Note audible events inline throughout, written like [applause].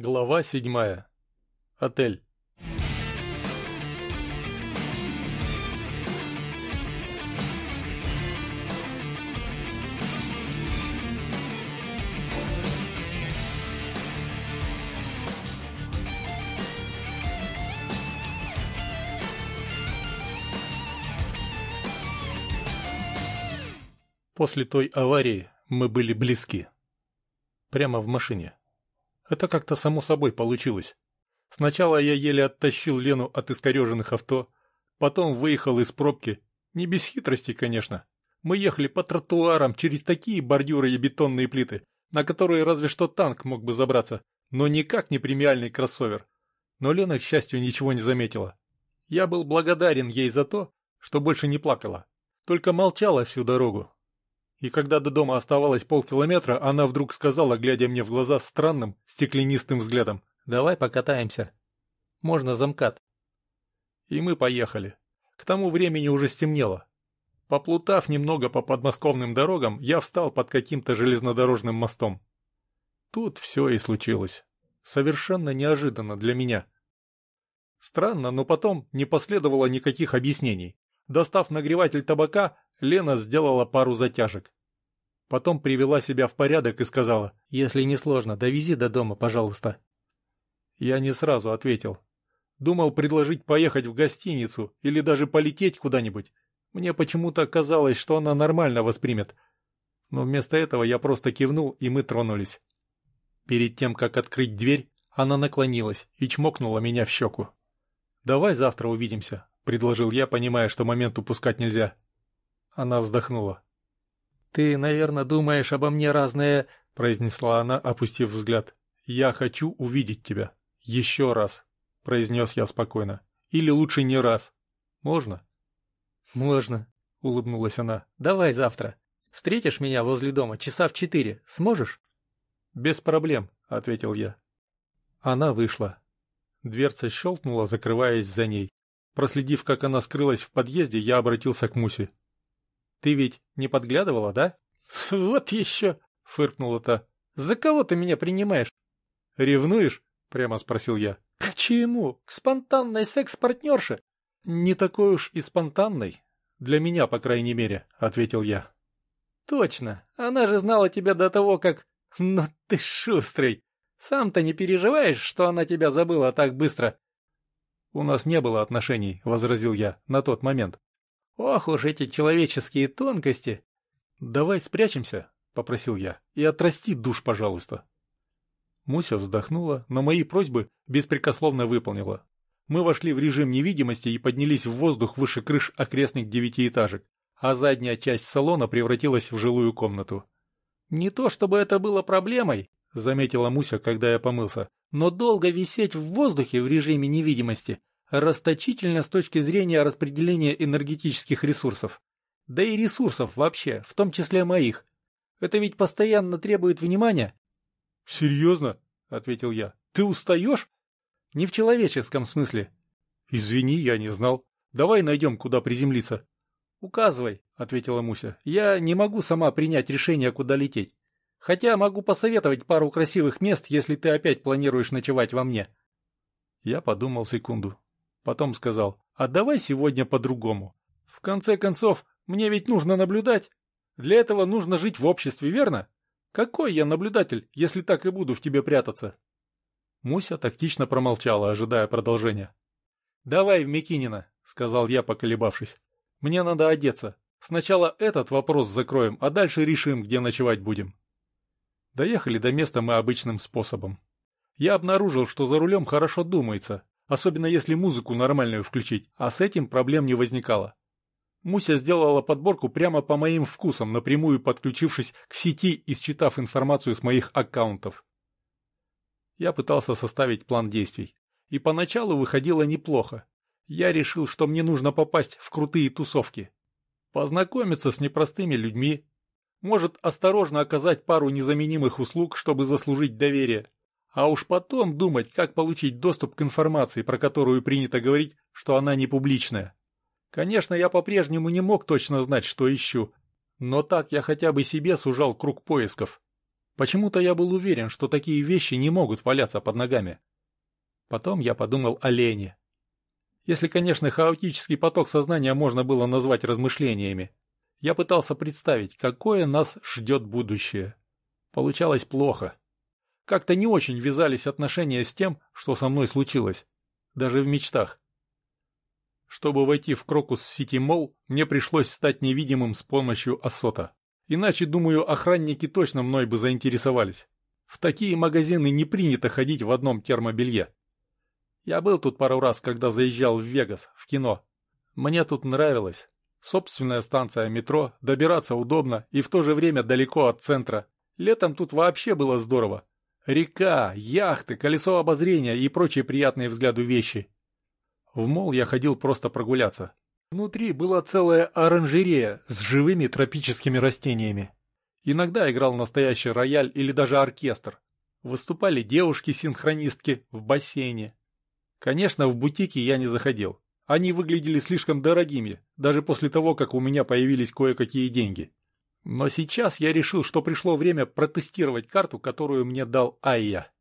Глава седьмая. Отель. После той аварии мы были близки. Прямо в машине. Это как-то само собой получилось. Сначала я еле оттащил Лену от искореженных авто, потом выехал из пробки. Не без хитрости, конечно. Мы ехали по тротуарам через такие бордюры и бетонные плиты, на которые разве что танк мог бы забраться, но никак не премиальный кроссовер. Но Лена, к счастью, ничего не заметила. Я был благодарен ей за то, что больше не плакала, только молчала всю дорогу, и когда до дома оставалось полкилометра, она вдруг сказала, глядя мне в глаза странным, стеклянистым взглядом. «Давай покатаемся. Можно замкат». И мы поехали. К тому времени уже стемнело. Поплутав немного по подмосковным дорогам, я встал под каким-то железнодорожным мостом. Тут все и случилось. Совершенно неожиданно для меня. Странно, но потом не последовало никаких объяснений. Достав нагреватель табака, Лена сделала пару затяжек. Потом привела себя в порядок и сказала, «Если не сложно, довези до дома, пожалуйста». Я не сразу ответил. Думал предложить поехать в гостиницу или даже полететь куда-нибудь. Мне почему-то казалось, что она нормально воспримет. Но вместо этого я просто кивнул, и мы тронулись. Перед тем, как открыть дверь, она наклонилась и чмокнула меня в щеку. «Давай завтра увидимся», — предложил я, понимая, что момент упускать нельзя. Она вздохнула. «Ты, наверное, думаешь обо мне разное...» — произнесла она, опустив взгляд. «Я хочу увидеть тебя. Еще раз», — произнес я спокойно. «Или лучше не раз. Можно?» «Можно», — улыбнулась она. «Давай завтра. Встретишь меня возле дома часа в четыре. Сможешь?» «Без проблем», — ответил я. Она вышла. Дверца щелкнула, закрываясь за ней. Проследив, как она скрылась в подъезде, я обратился к Мусе. Ты ведь не подглядывала, да? [laughs] Вот еще, фыркнула та. За кого ты меня принимаешь? Ревнуешь? Прямо спросил я. К чему? К спонтанной секс-партнерше? Не такой уж и спонтанной. Для меня, по крайней мере, ответил я. Точно. Она же знала тебя до того, как... [laughs] Ну ты шустрый. Сам-то не переживаешь, что она тебя забыла так быстро? У нас не было отношений, возразил я, на тот момент. Ох уж эти человеческие тонкости! Давай спрячемся, попросил я, и отрасти душ, пожалуйста. Муся вздохнула, но мои просьбы беспрекословно выполнила. Мы вошли в режим невидимости и поднялись в воздух выше крыш окрестных девятиэтажек, а задняя часть салона превратилась в жилую комнату. «Не то чтобы это было проблемой», — заметила Муся, когда я помылся, «но долго висеть в воздухе в режиме невидимости расточительно с точки зрения распределения энергетических ресурсов. Да и ресурсов вообще, в том числе моих. Это ведь постоянно требует внимания. «Серьезно?» — ответил я. «Ты устаешь?» «Не в человеческом смысле». «Извини, я не знал. Давай найдем, куда приземлиться». «Указывай», — ответила Муся. «Я не могу сама принять решение, куда лететь. Хотя могу посоветовать пару красивых мест, если ты опять планируешь ночевать во мне». Я подумал секунду. Потом сказал, а давай сегодня по-другому. В конце концов, мне ведь нужно наблюдать. Для этого нужно жить в обществе, верно? Какой я наблюдатель, если так и буду в тебе прятаться? Муся тактично промолчала, ожидая продолжения. «Давай в Микинина», — сказал я, поколебавшись. «Мне надо одеться. Сначала этот вопрос закроем, а дальше решим, где ночевать будем». Доехали до места мы обычным способом. Я обнаружил, что за рулем хорошо думается, особенно если музыку нормальную включить, а с этим проблем не возникало. Муся сделала подборку прямо по моим вкусам, напрямую подключившись к сети и считав информацию с моих аккаунтов. Я пытался составить план действий. И поначалу выходило неплохо. Я решил, что мне нужно попасть в крутые тусовки. Познакомиться с непростыми людьми. Может, осторожно оказать пару незаменимых услуг, чтобы заслужить доверие. А уж потом думать, как получить доступ к информации, про которую принято говорить, что она не публичная. Конечно, я по-прежнему не мог точно знать, что ищу, но так я хотя бы себе сужал круг поисков. Почему-то я был уверен, что такие вещи не могут валяться под ногами. Потом я подумал о Лене. Если, конечно, хаотический поток сознания можно было назвать размышлениями. Я пытался представить, какое нас ждет будущее. Получалось плохо. Как-то не очень вязались отношения с тем, что со мной случилось. Даже в мечтах. Чтобы войти в Крокус Сити Молл, мне пришлось стать невидимым с помощью Асота. Иначе, думаю, охранники точно мной бы заинтересовались. В такие магазины не принято ходить в одном термобелье. Я был тут пару раз, когда заезжал в Вегас, в кино. Мне тут нравилось. Собственная станция метро, добираться удобно и в то же время далеко от центра. Летом тут вообще было здорово. Река, яхты, колесо обозрения и прочие приятные взгляду вещи. В мол я ходил просто прогуляться. Внутри была целая оранжерея с живыми тропическими растениями. Иногда играл настоящий рояль или даже оркестр. Выступали девушки-синхронистки в бассейне. Конечно, в бутики я не заходил. Они выглядели слишком дорогими, даже после того, как у меня появились кое-какие деньги. Но сейчас я решил, что пришло время протестировать карту, которую мне дал Айя.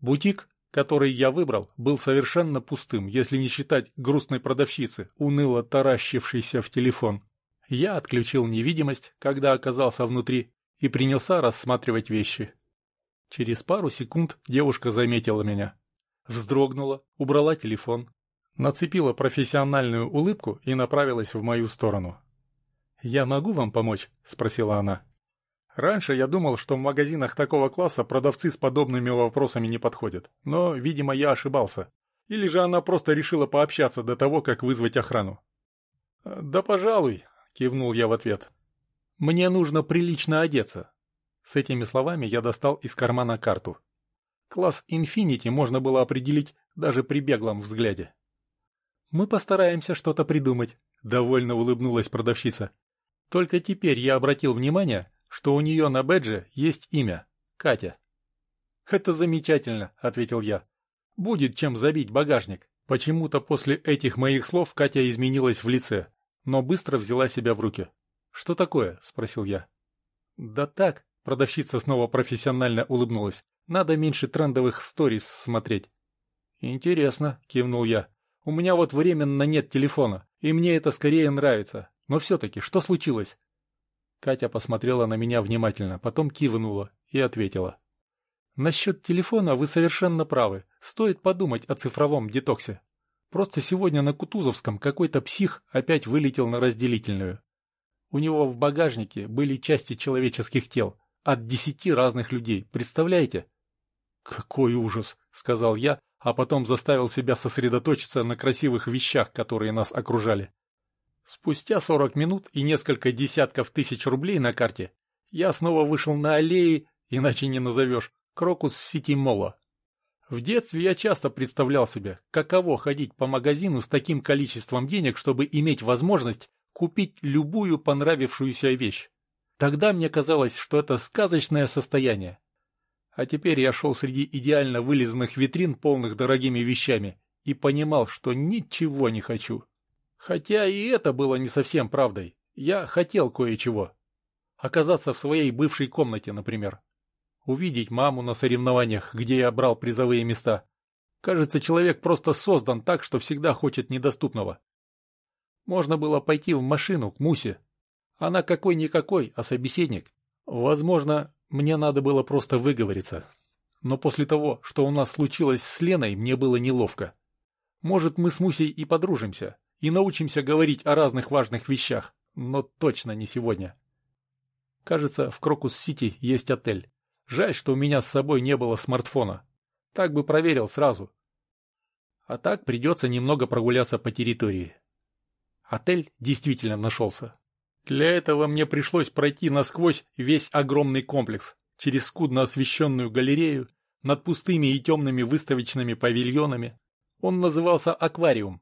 Бутик, который я выбрал, был совершенно пустым, если не считать грустной продавщицы, уныло таращившейся в телефон. Я отключил невидимость, когда оказался внутри, и принялся рассматривать вещи. Через пару секунд девушка заметила меня. Вздрогнула, убрала телефон, нацепила профессиональную улыбку и направилась в мою сторону. «Я могу вам помочь?» — спросила она. Раньше я думал, что в магазинах такого класса продавцы с подобными вопросами не подходят, но, видимо, я ошибался. Или же она просто решила пообщаться до того, как вызвать охрану. «Да, пожалуй», — кивнул я в ответ. «Мне нужно прилично одеться». С этими словами я достал из кармана карту. Класс Infinity можно было определить даже при беглом взгляде. «Мы постараемся что-то придумать», — довольно улыбнулась продавщица. Только теперь я обратил внимание, что у нее на бэдже есть имя — Катя. «Это замечательно», — ответил я. «Будет чем забить багажник». Почему-то после этих моих слов Катя изменилась в лице, но быстро взяла себя в руки. «Что такое?» — спросил я. «Да так», — продавщица снова профессионально улыбнулась. «Надо меньше трендовых сторис смотреть». «Интересно», — кивнул я. У меня вот временно нет телефона, и мне это скорее нравится. Но все-таки, что случилось?» Катя посмотрела на меня внимательно, потом кивнула и ответила. «Насчет телефона вы совершенно правы. Стоит подумать о цифровом детоксе. Просто сегодня на Кутузовском какой-то псих опять вылетел на разделительную. У него в багажнике были части человеческих тел. От десяти разных людей. Представляете?» «Какой ужас!» — сказал я, а потом заставил себя сосредоточиться на красивых вещах, которые нас окружали. Спустя сорок минут и несколько десятков тысяч рублей на карте я снова вышел на аллеи, иначе не назовешь, Крокус Сити Мола. В детстве я часто представлял себе, каково ходить по магазину с таким количеством денег, чтобы иметь возможность купить любую понравившуюся вещь. Тогда мне казалось, что это сказочное состояние. А теперь я шел среди идеально вылизанных витрин, полных дорогими вещами, и понимал, что ничего не хочу. Хотя и это было не совсем правдой. Я хотел кое-чего. Оказаться в своей бывшей комнате, например. Увидеть маму на соревнованиях, где я брал призовые места. Кажется, человек просто создан так, что всегда хочет недоступного. Можно было пойти в машину к Мусе. Она какой-никакой, а собеседник. Возможно, мне надо было просто выговориться. Но после того, что у нас случилось с Леной, мне было неловко. Может, мы с Мусей и подружимся, и научимся говорить о разных важных вещах, но точно не сегодня. Кажется, в Крокус-Сити есть отель. Жаль, что у меня с собой не было смартфона. Так бы проверил сразу. А так придется немного прогуляться по территории. Отель действительно нашелся. Для этого мне пришлось пройти насквозь весь огромный комплекс, через скудно освещенную галерею, над пустыми и темными выставочными павильонами. Он назывался «Аквариум»,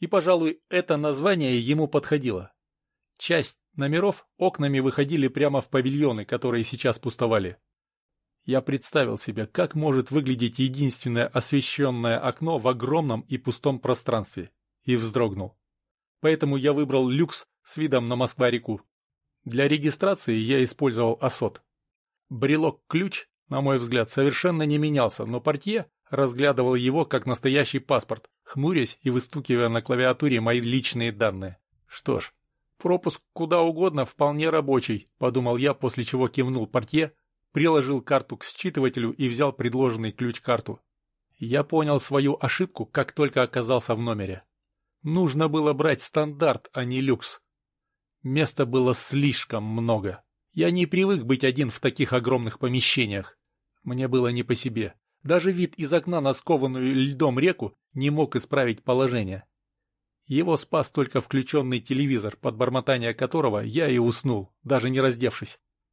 и, пожалуй, это название ему подходило. Часть номеров окнами выходили прямо в павильоны, которые сейчас пустовали. Я представил себе, как может выглядеть единственное освещенное окно в огромном и пустом пространстве, и вздрогнул. Поэтому я выбрал люкс с видом на Москва-реку. Для регистрации я использовал АСОТ. Брелок-ключ на мой взгляд, совершенно не менялся, но портье разглядывал его как настоящий паспорт, хмурясь и выстукивая на клавиатуре мои личные данные. Что ж, пропуск куда угодно вполне рабочий, подумал я, после чего кивнул портье, приложил карту к считывателю и взял предложенный ключ-карту. Я понял свою ошибку, как только оказался в номере. Нужно было брать стандарт, а не люкс. Места было слишком много. Я не привык быть один в таких огромных помещениях. Мне было не по себе. Даже вид из окна на скованную льдом реку не мог исправить положение. Его спас только включенный телевизор, под бормотание которого я и уснул, даже не раздевшись.